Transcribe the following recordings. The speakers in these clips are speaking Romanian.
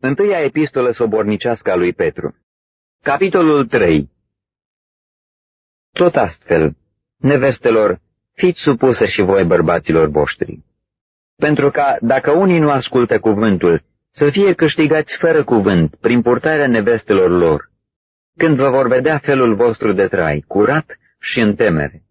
Întâia epistolă sobornicească a lui Petru. Capitolul 3 Tot astfel, nevestelor, fiți supuse și voi bărbaților voștri. Pentru ca, dacă unii nu ascultă cuvântul, să fie câștigați fără cuvânt, prin purtarea nevestelor lor, când vă vor vedea felul vostru de trai, curat și în temere.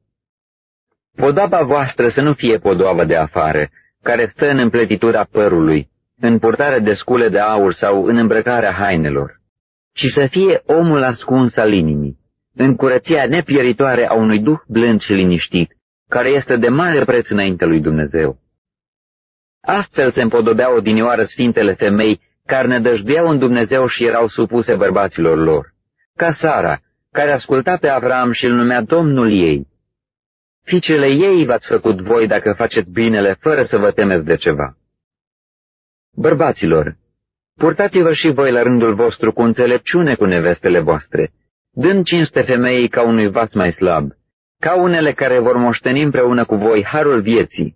Podaba voastră să nu fie podoabă de afară, care stă în împletitura părului, în purtarea de scule de aur sau în îmbrăcarea hainelor, ci să fie omul ascuns al inimii, în curăția nepieritoare a unui duh blând și liniștit, care este de mare preț înainte lui Dumnezeu. Astfel se împodobeau odinioară sfintele femei care ne dăjduiau în Dumnezeu și erau supuse bărbaților lor, ca Sara, care asculta pe Avram și îl numea Domnul ei. Fiicele ei v-ați făcut voi dacă faceți binele fără să vă temeți de ceva. Bărbaților, purtați-vă și voi la rândul vostru cu înțelepciune cu nevestele voastre, dând cinste femeii ca unui vas mai slab, ca unele care vor moșteni împreună cu voi harul vieții,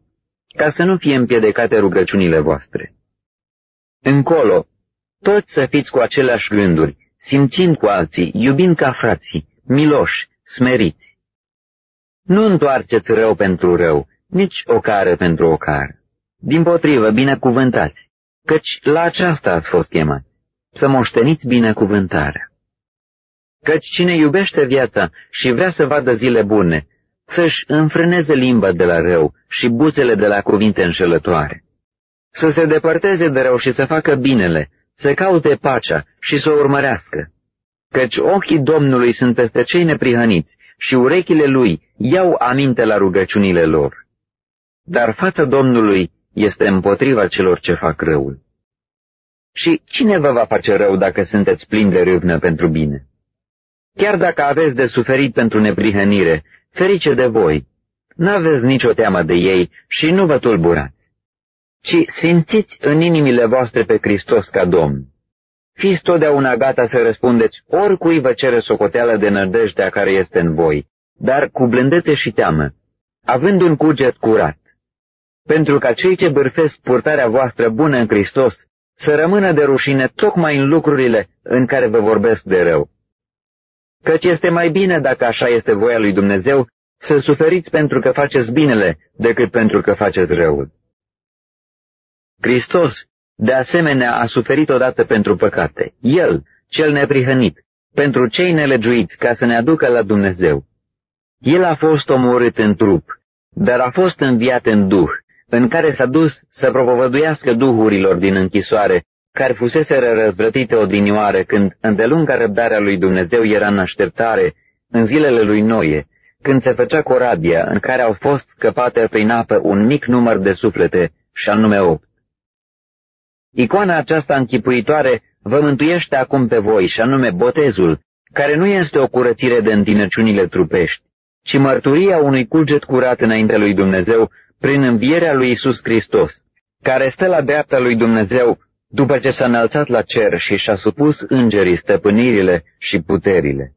ca să nu fie împiedecate rugăciunile voastre. Încolo, toți să fiți cu aceleași gânduri, simțind cu alții, iubind ca frații, miloși, smeriți. Nu întoarceți rău pentru rău, nici o care pentru o cară. Din potrivă, binecuvântați, căci la aceasta ați fost chemați, să moșteniți binecuvântarea. Căci cine iubește viața și vrea să vadă zile bune, să-și înfrâneze limba de la rău și buzele de la cuvinte înșelătoare, să se depărteze de rău și să facă binele, să caute pacea și să o urmărească, căci ochii Domnului sunt peste cei neprihăniți și urechile lui iau aminte la rugăciunile lor. Dar fața Domnului este împotriva celor ce fac răul. Și cine vă va face rău dacă sunteți plini de râvnă pentru bine? Chiar dacă aveți de suferit pentru neprihănire, ferice de voi, n-aveți nicio teamă de ei și nu vă tulburați, ci sfințiți în inimile voastre pe Hristos ca Domn. Fiți totdeauna gata să răspundeți oricui vă cere socoteală de nădejdea care este în voi, dar cu blândețe și teamă, având un cuget curat, pentru ca cei ce bârfesc purtarea voastră bună în Hristos să rămână de rușine tocmai în lucrurile în care vă vorbesc de rău. Căci este mai bine, dacă așa este voia lui Dumnezeu, să suferiți pentru că faceți binele decât pentru că faceți răul. Hristos, de asemenea, a suferit odată pentru păcate, El, cel neprihănit, pentru cei nelegiuiți, ca să ne aducă la Dumnezeu. El a fost omorât în trup, dar a fost înviat în duh, în care s-a dus să propovăduiască duhurilor din închisoare, care fusese răzvrătite odinioare când îndelunga răbdarea lui Dumnezeu era în așteptare în zilele lui Noie, când se făcea corabia în care au fost scăpate prin apă un mic număr de suflete, și anume opt. Icoana aceasta închipuitoare vă mântuiește acum pe voi, și anume botezul, care nu este o curățire de întinăciunile trupești, ci mărturia unui cuget curat înainte lui Dumnezeu prin învierea lui Isus Hristos, care stă la dreapta lui Dumnezeu după ce s-a înălțat la cer și și-a supus îngerii stăpânirile și puterile.